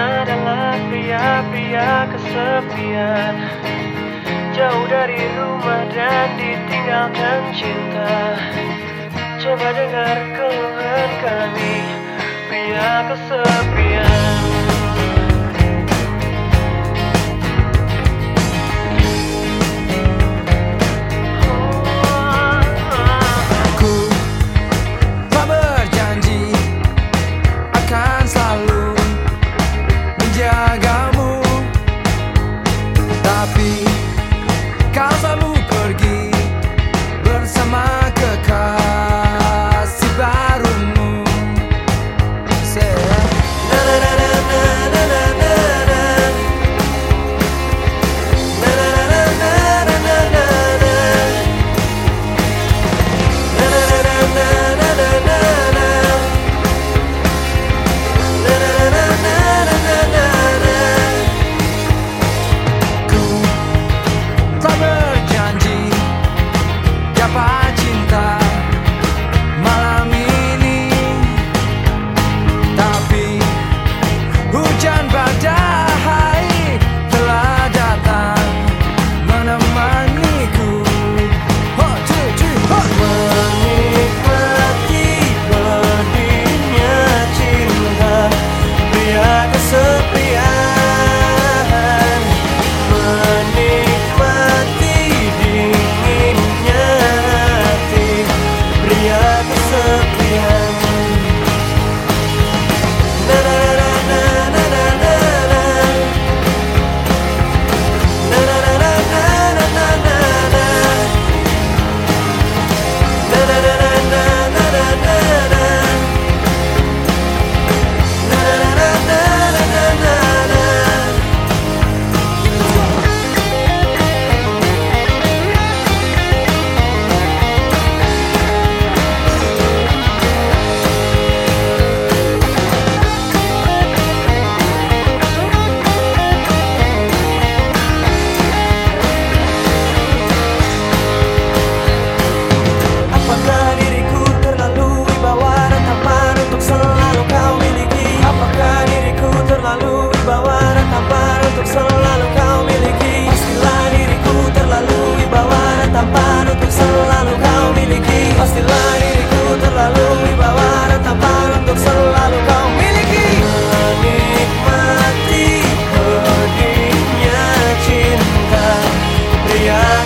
adalah pria-pria kesepian. Jauh dari rumah dan ditinggalkan cinta. Coba dengar keluhan kami Pria kesepian. happy.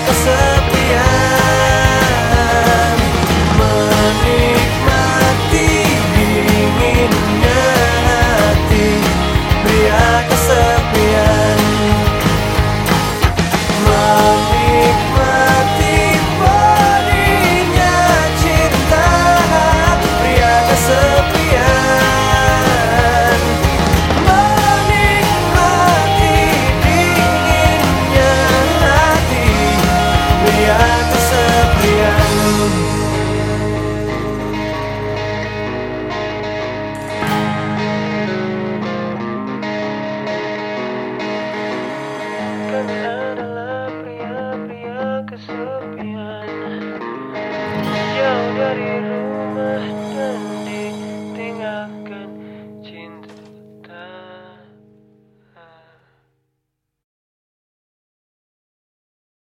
pasar. Sure.